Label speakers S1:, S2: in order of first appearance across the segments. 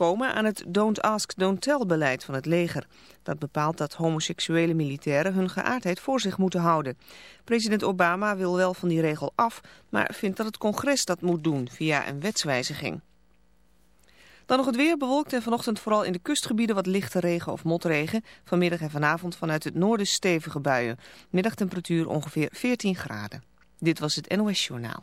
S1: komen aan het don't ask, don't tell beleid van het leger. Dat bepaalt dat homoseksuele militairen hun geaardheid voor zich moeten houden. President Obama wil wel van die regel af, maar vindt dat het congres dat moet doen via een wetswijziging. Dan nog het weer bewolkt en vanochtend vooral in de kustgebieden wat lichte regen of motregen. Vanmiddag en vanavond vanuit het noorden stevige buien. Middagtemperatuur ongeveer 14 graden. Dit was het NOS Journaal.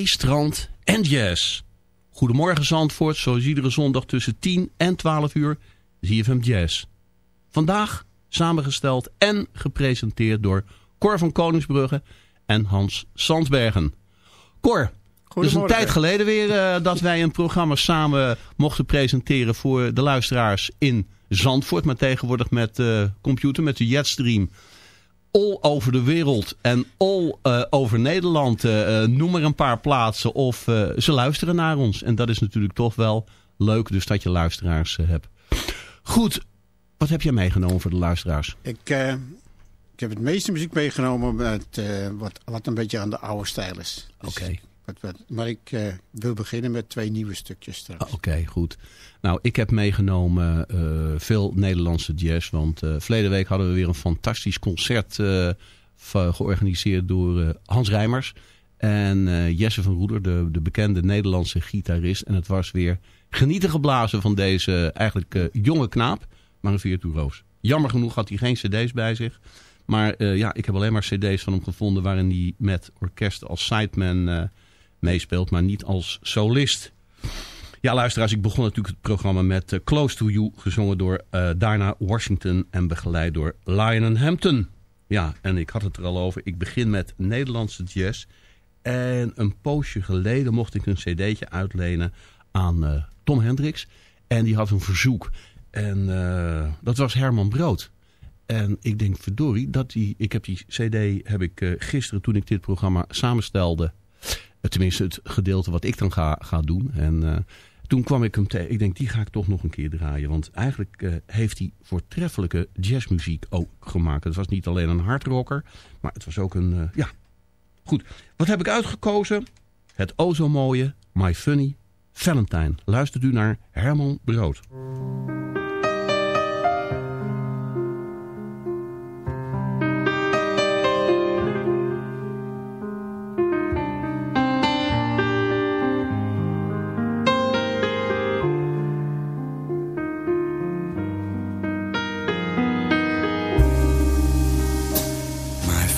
S2: Zee, strand en jazz. Goedemorgen Zandvoort, zoals iedere zondag tussen 10 en 12 uur, ZFM Jazz. Vandaag samengesteld en gepresenteerd door Cor van Koningsbrugge en Hans Sandsbergen. Cor, het is een tijd geleden weer eh, dat wij een programma samen mochten presenteren voor de luisteraars in Zandvoort. Maar tegenwoordig met eh, computer, met de Jetstream all over de wereld en all eh, over Nederland. eh, eh, noem maar een paar plaatsen of ze luisteren naar ons. En dat is natuurlijk toch wel leuk, dus dat je luisteraars hebt. Goed, wat heb jij meegenomen voor de luisteraars?
S3: Ik, ik heb het meeste muziek meegenomen met, wat, wat een beetje aan de oude stijl is. Dus
S2: Oké.
S3: Maar ik eh, wil beginnen met twee nieuwe stukjes straks.
S2: Ah, Oké, goed. Nou, ik heb meegenomen eh, veel Nederlandse jazz. Want eh verleden week hadden we weer een fantastisch concert georganiseerd door Hans Rijmers. En Jesse van Roeder, de, de bekende Nederlandse gitarist. En het was weer genieten geblazen van deze eigenlijk jonge knaap. Maar een virtuoos. Jammer genoeg had hij geen cd's bij zich. Maar ja, ik heb alleen maar cd's van hem gevonden... waarin hij met orkest als sideman meespeelt, maar niet als solist. Ja, luisteraars, ik begon natuurlijk het programma met eh, Close to You, gezongen door eh Diana Washington en begeleid door Lionel Hampton. Ja, en ik had het er al over. Ik begin met Nederlandse jazz. En een poosje geleden mocht ik een cd'tje uitlenen aan eh, Tom Hendricks. En die had een verzoek. En dat was Herman Brood. En ik denk, verdorie, dat die, ik heb die cd heb ik gisteren toen ik dit programma samenstelde. Tenminste, het gedeelte wat ik dan ga, ga doen. En eh, toen kwam ik hem tegen. Ik denk, die ga ik toch nog een keer draaien. Want eigenlijk eh, heeft hij voortreffelijke jazzmuziek ook gemaakt. Het was niet alleen een hardrocker, maar het was ook een... eh, ja, goed. Wat heb ik uitgekozen? Het o zo mooie My Funny Valentine. Luistert u naar Herman Brood.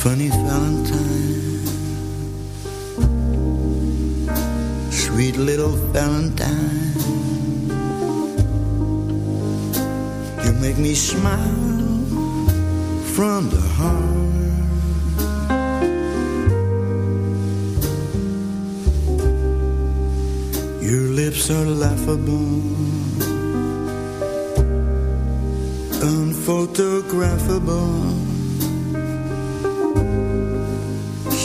S4: Funny Valentine, sweet little Valentine, you make me smile from the heart. Your lips are laughable, unphotographable.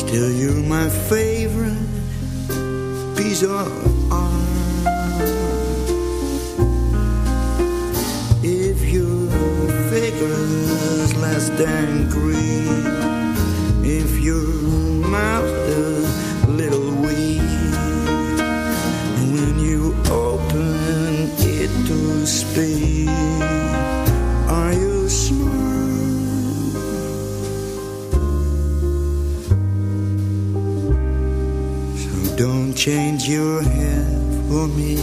S4: Still you're my favorite piece of art. If your figure's less than green If your mouth a little weak When you open it to speak change your hair for me.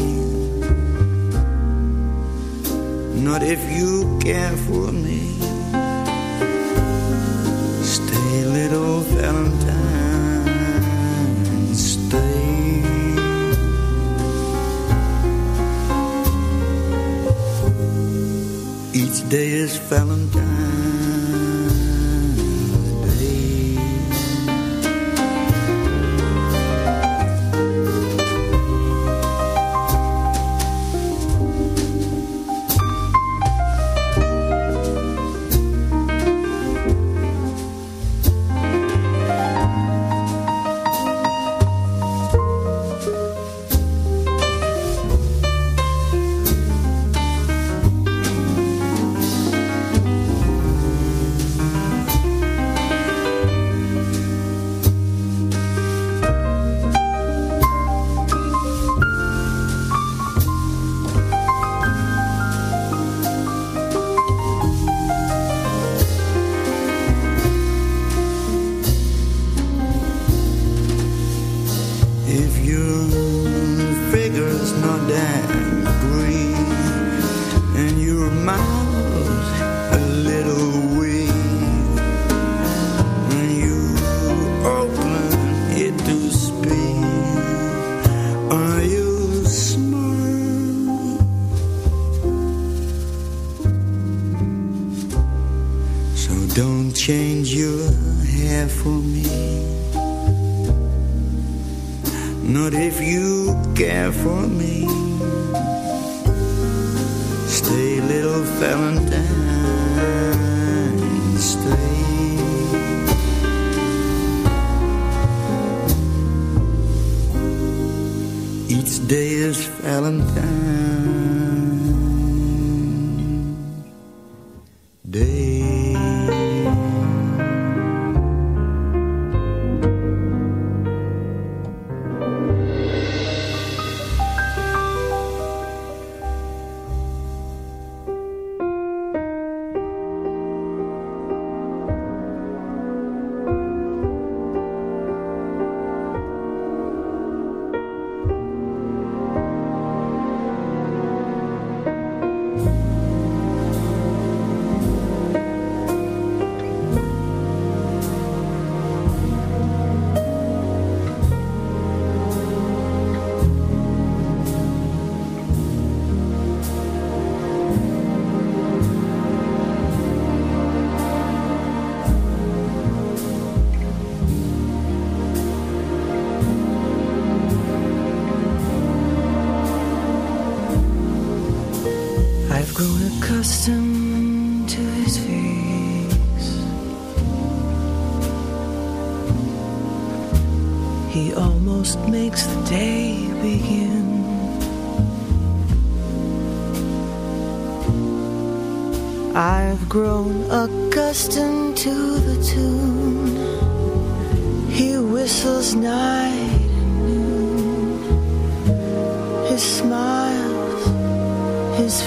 S4: Not if you care for me. Stay, little Valentine, stay. Each day is Valentine's accustomed to his face. He almost makes the day begin. I've grown accustomed to the tune. He whistles night and noon. His smiles his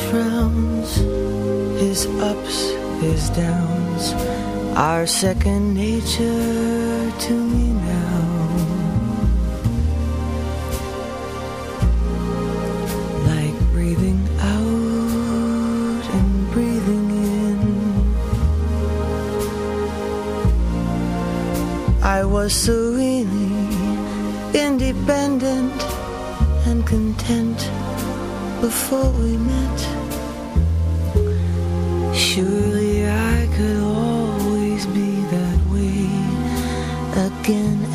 S4: his ups, his downs are second nature to me now. Like breathing out and breathing in. I was serenely independent and content before we met.
S3: broken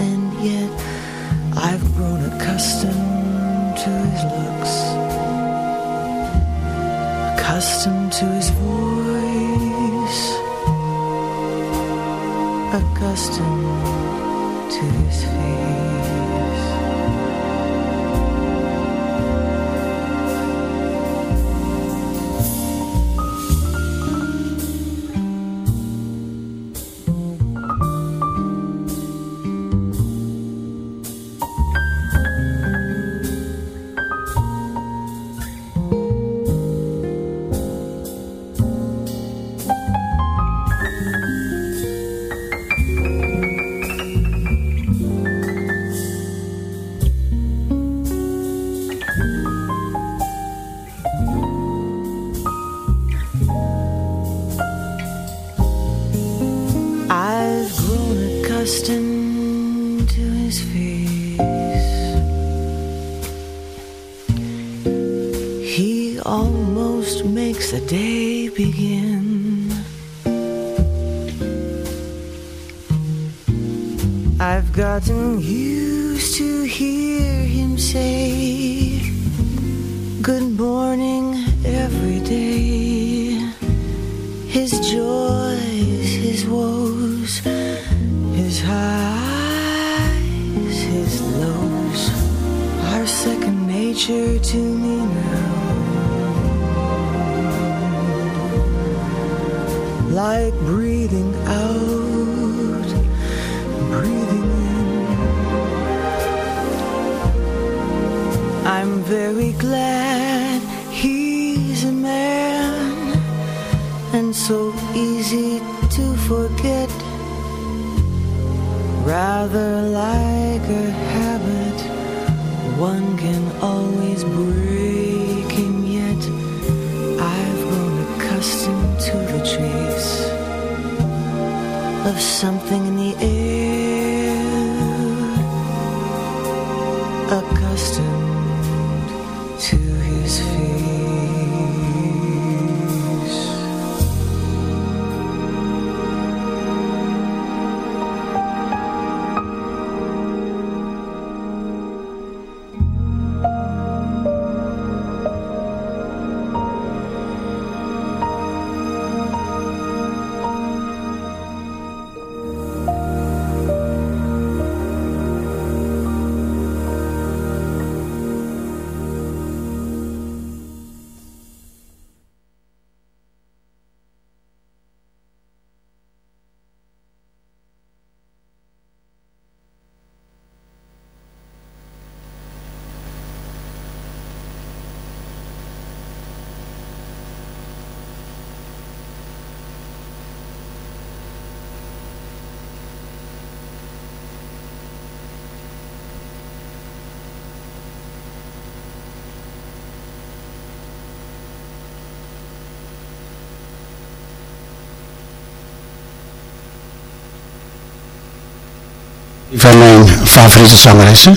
S3: favoriete zangeressen?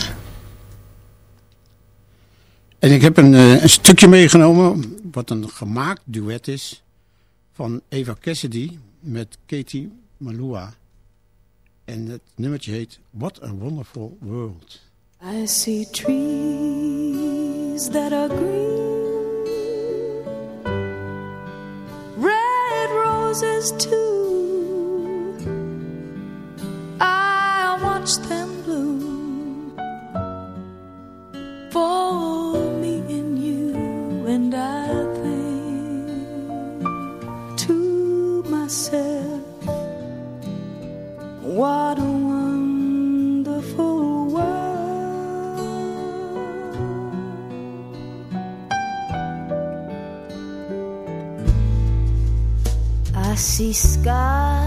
S3: En ik heb een, eh, een, stukje meegenomen, wat een gemaakt duet is, van Eva Cassidy met Katie Malua. En het nummertje heet What a Wonderful World.
S5: I see trees that are green Red roses too I see sky.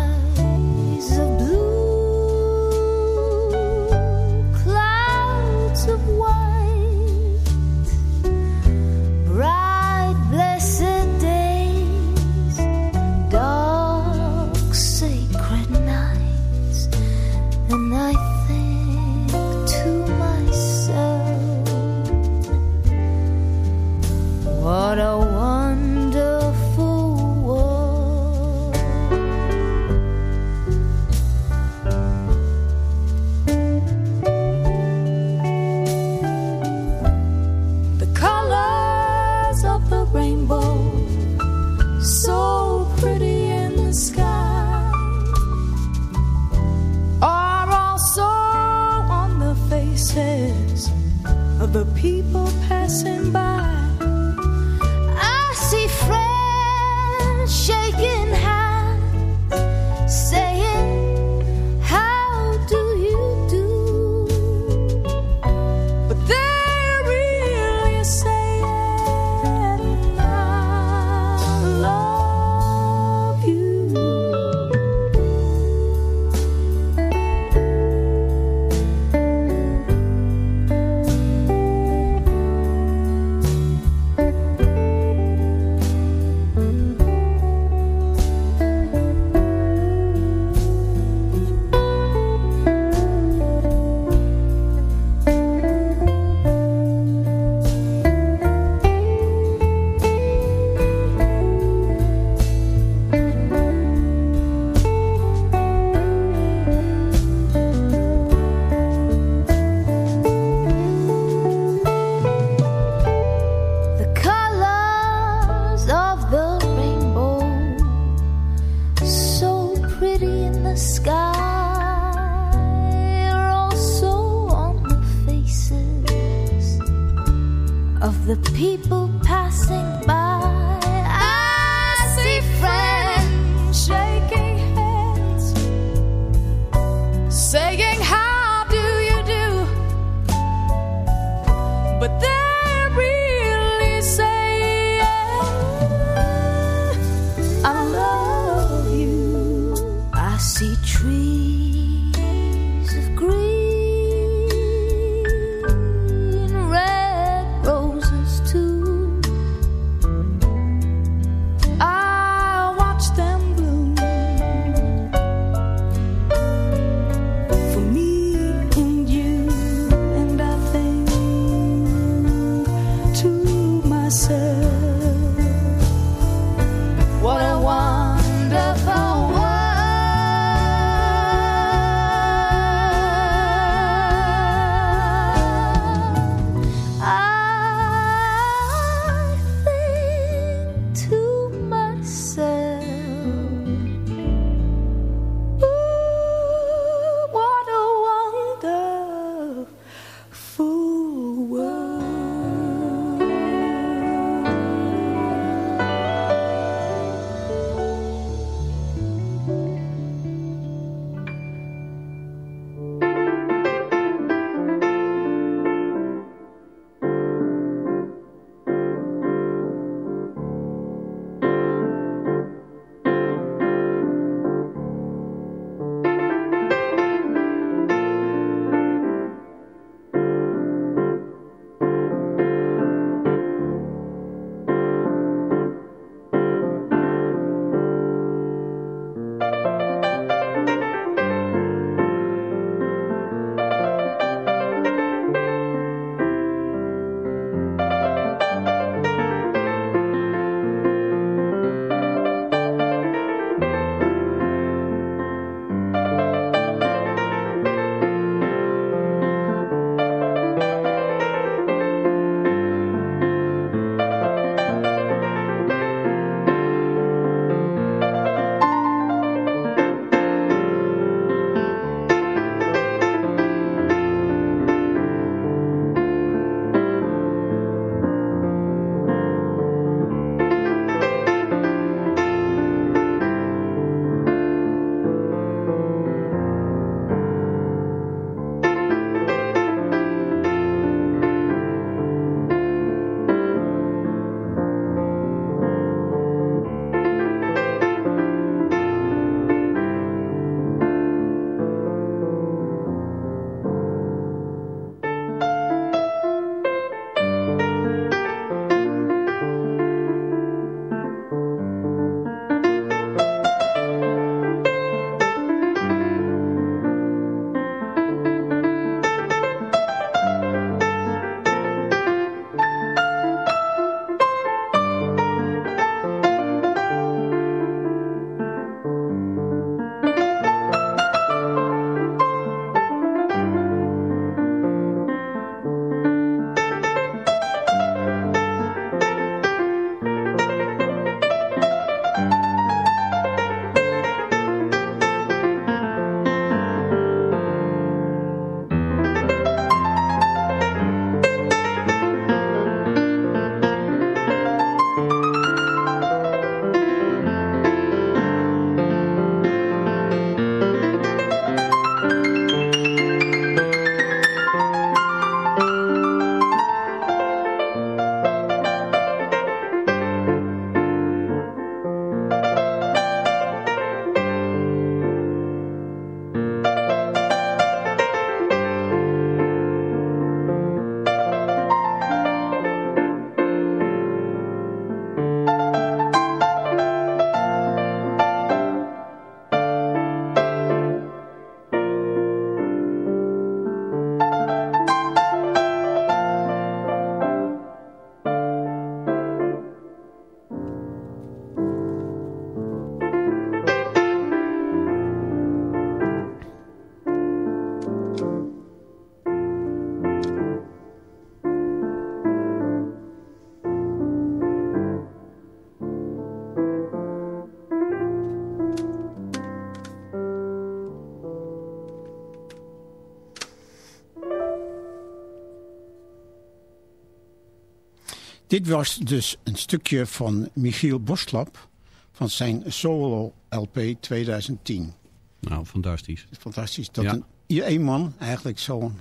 S3: Dit was dus een stukje van Michiel Boslap van zijn solo LP 2010.
S2: Nou, fantastisch.
S3: Fantastisch. Dat
S2: Ja.
S3: een, je één man eigenlijk zo'n...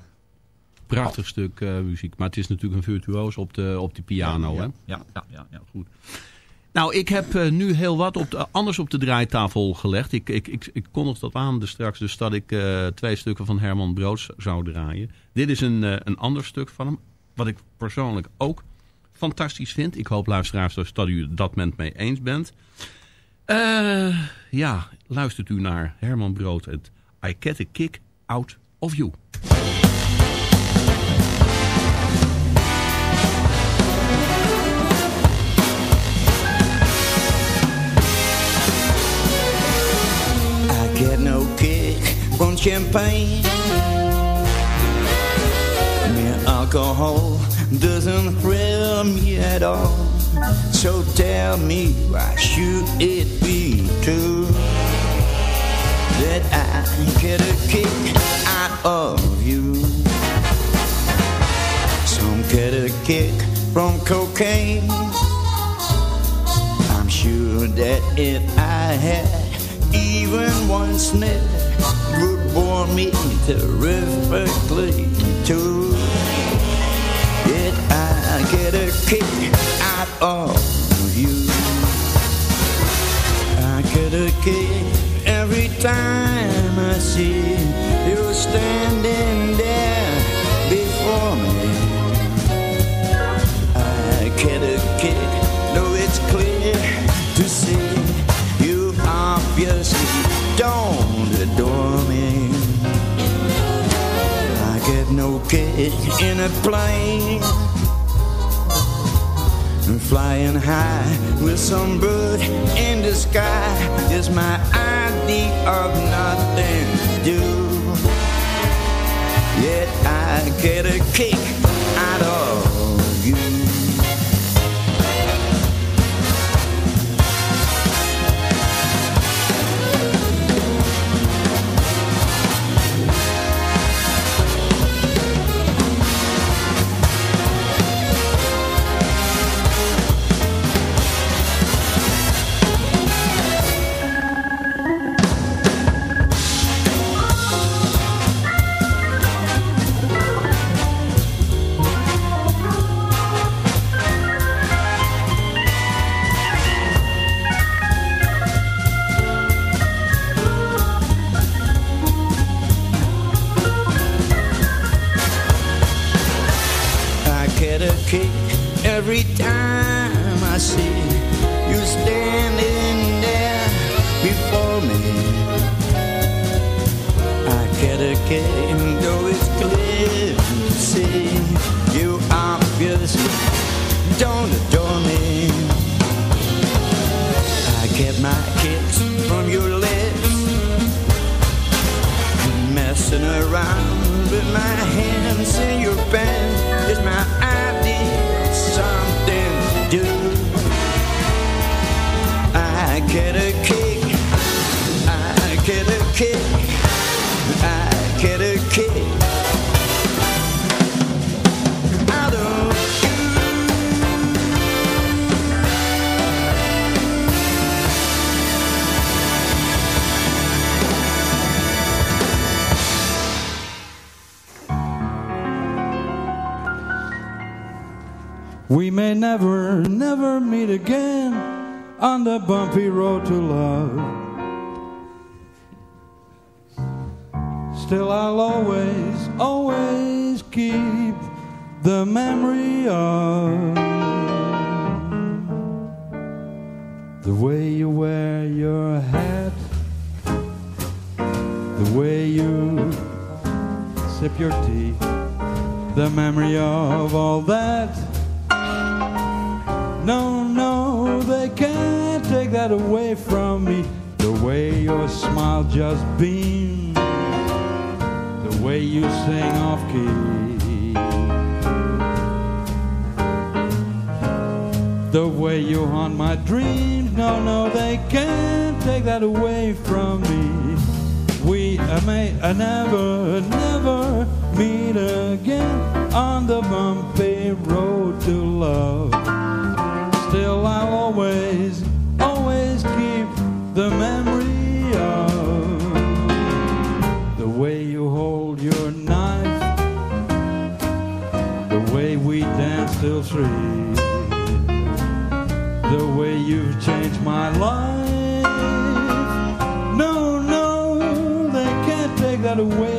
S2: Prachtig stuk eh, muziek. Maar het is natuurlijk een virtuoos op de, op die piano.
S6: Ja,
S2: hè?
S6: ja, ja, ja, ja.
S2: Goed. Nou, ik heb eh, nu heel wat op de- anders op de draaitafel gelegd. Ik, ik, ik, ik kondig dat aan dus straks, dus dat ik eh, twee stukken van Herman Broods zou draaien. Dit is een, eh, een ander stuk van hem, wat ik persoonlijk ook fantastisch vind. Ik hoop, luisteraars, dus dat u dat met mij eens bent. Eh, ja, luistert u naar Herman Brood het I Get a Kick Out of You.
S4: I get no kick from champagne. Mere alcohol doesn't thrill me at all. So tell me why should it be true that I get a kick out of you? Some get a kick from cocaine. I'm sure that if I had even one sniff, would bore me terrifically too. I get a kick out of you. I get a kick every time I see you standing there before me. I get a kick, though it's clear to see you obviously don't adore me. I get no kick in a plane. Flying high with some bird in the sky is my idea of nothing to do. Yet I get a kick out of you.
S7: We may never, never meet again on the bumpy road to love. Still, I'll always, always keep the memory of the way you wear your hat, the way you sip your tea, the memory of all that. No, no, they can't take that away from me. The way your smile just beams, the way you sing off key, the way you haunt my dreams. No, no, they can't take that away from me. We may never, never meet again on the bumpy road to love. I'll always, always keep the memory of the way you hold your knife, the way we danced till three, the way you've changed my life. No, no, they can't take that away.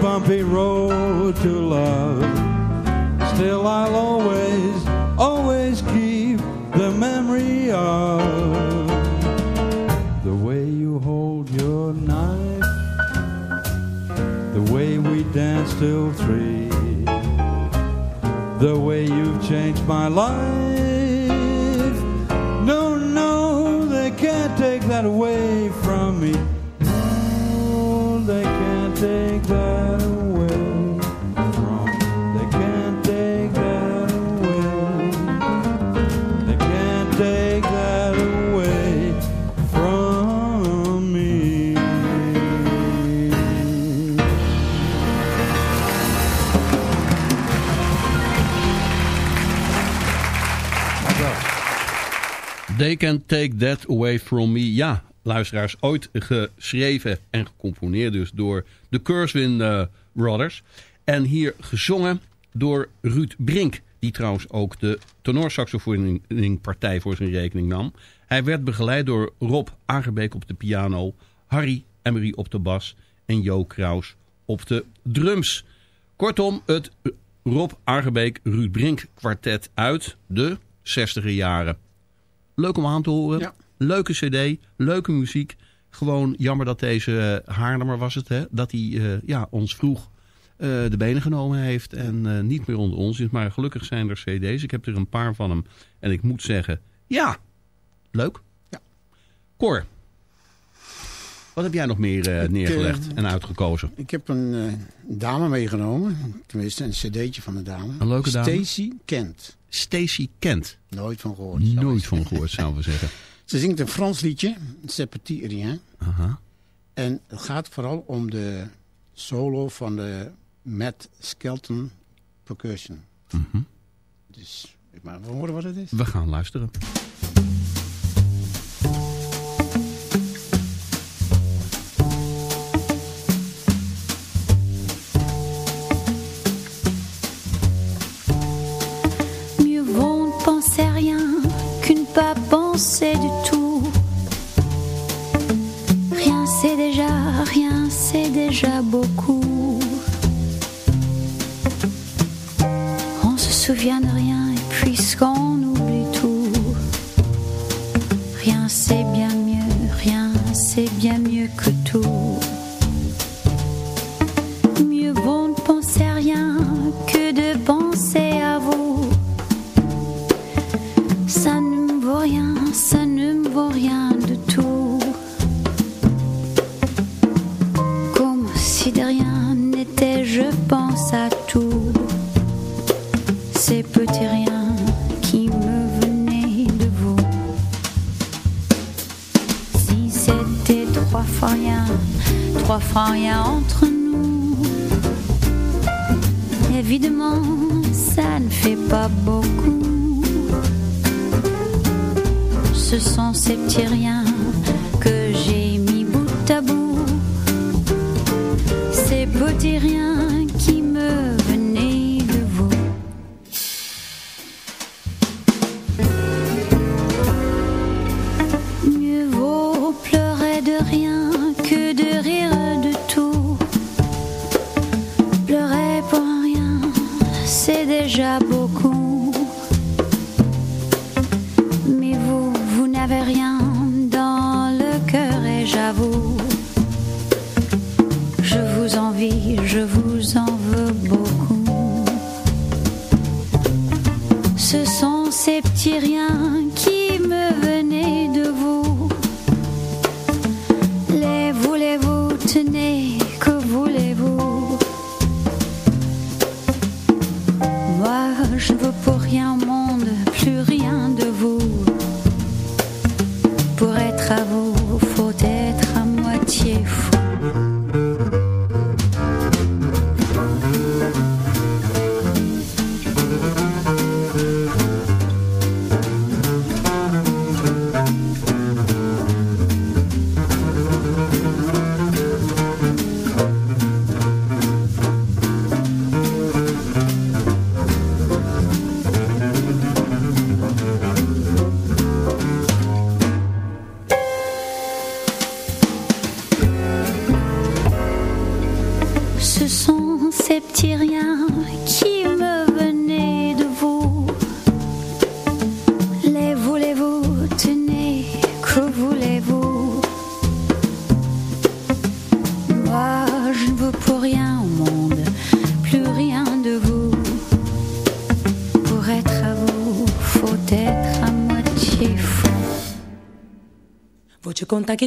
S7: Bumpy road to love. Still, I'll always, always keep the memory of the way you hold your knife, the way we danced till three, the way you've changed my life. They
S2: Can Take That Away From Me. Ja, luisteraars, ooit geschreven en gecomponeerd dus door de Curswin eh, Brothers. En hier gezongen door Ruud Brink. Die trouwens ook de tenorsaxofoningpartij voor zijn rekening nam. Hij werd begeleid door Rob Agerbeek op de piano. Harry Emery op de bas. En Jo Kraus op de drums. Kortom, het Rob Agerbeek Ruud Brink kwartet uit de 60er jaren. Leuk om aan te horen. Leuke cd, leuke muziek. Gewoon jammer dat deze eh, Haarlemmer was het, hè, dat hij eh, ja, ons vroeg eh, de benen genomen heeft en niet meer onder ons is. Maar gelukkig zijn er cd's. Ik heb er een paar van hem. En ik moet zeggen, ja, leuk.
S8: Ja.
S2: Cor, wat heb jij nog meer neergelegd en uitgekozen?
S8: Ik heb een dame meegenomen. Tenminste, een cd'tje van de dame.
S2: Een leuke dame?
S8: Stacy Kent.
S2: Stacy Kent.
S8: Nooit van gehoord.
S2: Nooit van gehoord, zouden we zeggen.
S8: Ze zingt een Frans liedje, C'est Petit Rien.
S2: Aha.
S8: En het gaat vooral om de solo van de Matt Skelton Percussion.
S2: Mm -hmm.
S8: Dus, maar we horen wat het is.
S2: We gaan luisteren.
S9: On se souvient de rien et puisqu'on oublie tout, rien c'est bien mieux, rien c'est bien mieux que tout. Mieux vaut ne penser à rien que de penser à vous.
S10: Ça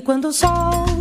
S10: quando o sol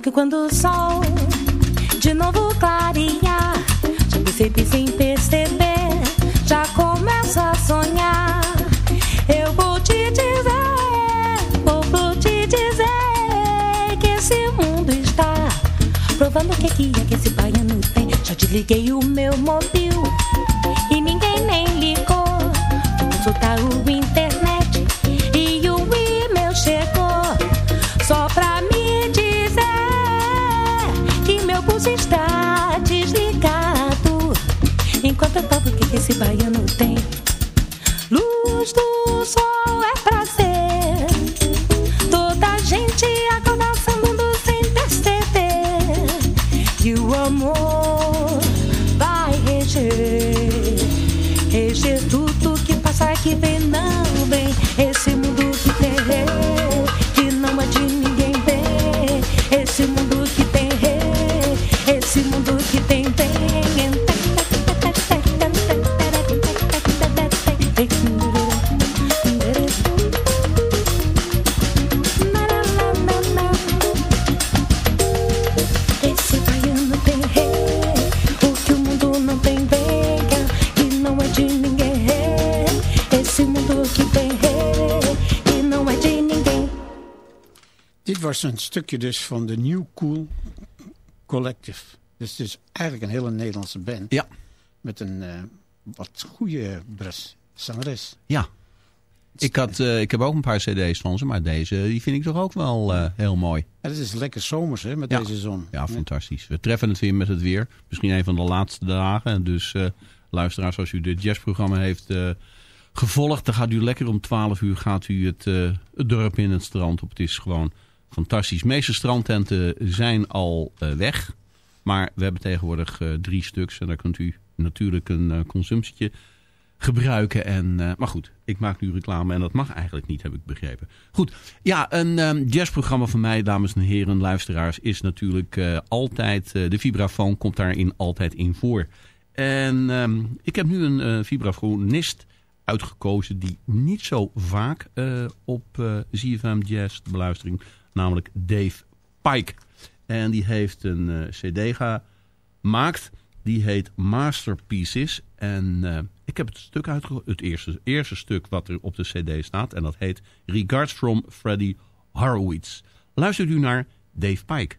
S10: que
S6: quando o sol
S3: was een stukje dus van de New Cool Collective. Dus het is eigenlijk een hele Nederlandse band.
S2: Ja.
S3: Met een eh, wat goede bres, zangeres.
S2: Ja. Ik, had, eh, ik heb ook een paar cd's van ze, maar deze die vind ik toch ook wel eh, heel mooi.
S3: En het is lekker zomers hè, met
S2: Ja.
S3: deze zon.
S2: Ja, fantastisch. We treffen het weer met het weer. Misschien een van de laatste dagen. En Dus luisteraars, als u dit jazzprogramma heeft gevolgd... dan gaat u lekker om 12 uur gaat u het, het dorp in, het strand op. Het is gewoon fantastisch. De meeste strandtenten zijn al eh, weg. Maar we hebben tegenwoordig eh, drie stuks. En daar kunt u natuurlijk een eh, consumptietje gebruiken. En, maar goed, ik maak nu reclame en dat mag eigenlijk niet, heb ik begrepen. Goed, ja, een ehm, jazzprogramma van mij, dames en heren, luisteraars, is natuurlijk altijd, de vibrafoon komt daarin altijd in voor. En ehm, ik heb nu een eh, vibrafonist uitgekozen die niet zo vaak op ZFM Jazz de beluistering, namelijk Dave Pike. En die heeft een eh, cd gemaakt. Die heet Masterpieces. En eh, ik heb het stuk uitgekozen. Het eerste, eerste stuk wat er op de cd staat. En dat heet Regards from Freddie Horowitz. Luistert u naar Dave Pike.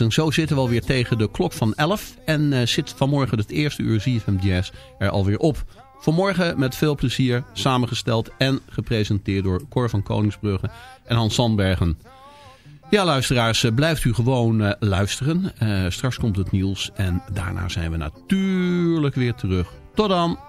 S11: En zo zitten we alweer tegen de klok van 11. En eh, zit vanmorgen het eerste uur ZFM Jazz er alweer op. Vanmorgen met veel plezier samengesteld en gepresenteerd door Cor van Koningsbrugge en Hans Sandbergen. Ja, luisteraars, eh, blijft u gewoon eh, luisteren. Straks komt het nieuws en daarna zijn we natuurlijk weer terug. Tot dan!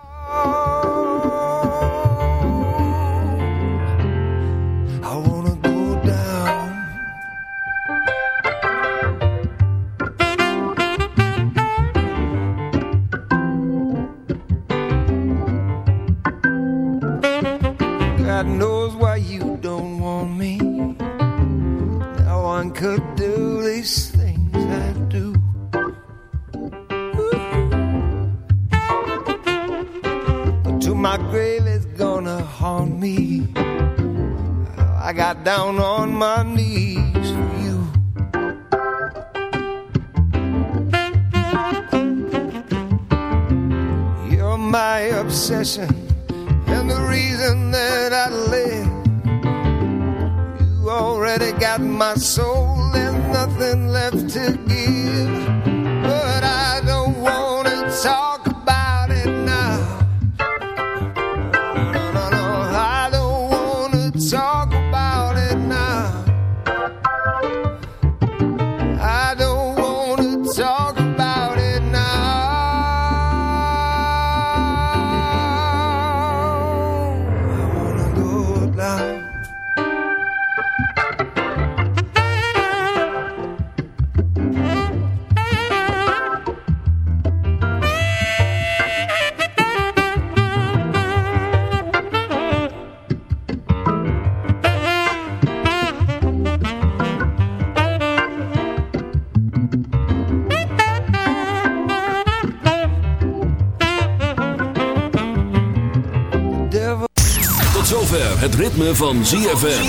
S12: Tot zover het ritme van ZFM.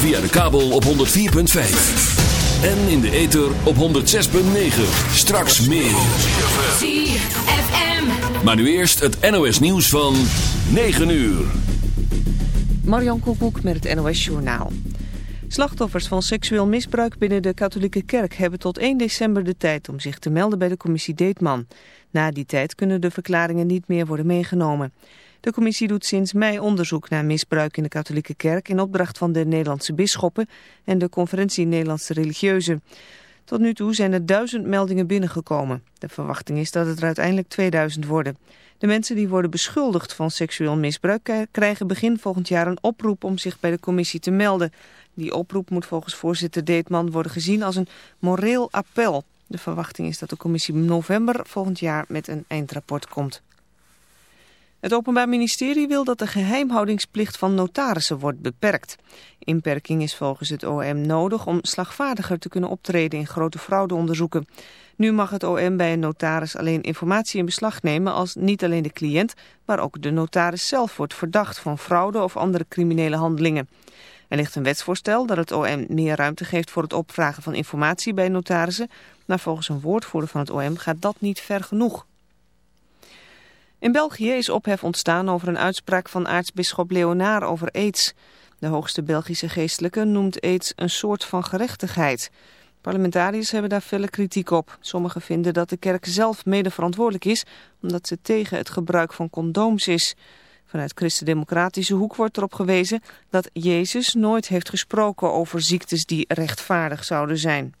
S12: Via de kabel op 104.5. En in de ether op 106.9. Straks meer.
S13: ZFM.
S12: Maar nu eerst het NOS nieuws van 9 uur.
S1: Marian Koekoek met het NOS Journaal. Slachtoffers van seksueel misbruik binnen de katholieke kerk hebben tot 1 december de tijd om zich te melden bij de commissie Deetman. Na die tijd kunnen de verklaringen niet meer worden meegenomen. De commissie doet sinds mei onderzoek naar misbruik in de katholieke kerk in opdracht van de Nederlandse bisschoppen en de conferentie Nederlandse religieuzen. Tot nu toe zijn er duizend meldingen binnengekomen. De verwachting is dat het er uiteindelijk 2000 worden. De mensen die worden beschuldigd van seksueel misbruik krijgen begin volgend jaar een oproep om zich bij de commissie te melden. Die oproep moet volgens voorzitter Deetman worden gezien als een moreel appel. De verwachting is dat de commissie november volgend jaar met een eindrapport komt. Het Openbaar Ministerie wil dat de geheimhoudingsplicht van notarissen wordt beperkt. Inperking is volgens het OM nodig om slagvaardiger te kunnen optreden in grote fraudeonderzoeken. Nu mag het OM bij een notaris alleen informatie in beslag nemen als niet alleen de cliënt, maar ook de notaris zelf wordt verdacht van fraude of andere criminele handelingen. Er ligt een wetsvoorstel dat het OM meer ruimte geeft voor het opvragen van informatie bij notarissen, maar volgens een woordvoerder van het OM gaat dat niet ver genoeg. In België is ophef ontstaan over een uitspraak van aartsbisschop Leonaar over aids. De hoogste Belgische geestelijke noemt aids een soort van gerechtigheid. Parlementariërs hebben daar felle kritiek op. Sommigen vinden dat de kerk zelf mede verantwoordelijk is, omdat ze tegen het gebruik van condooms is. Vanuit christendemocratische hoek wordt erop gewezen dat Jezus nooit heeft gesproken over ziektes die rechtvaardig zouden zijn.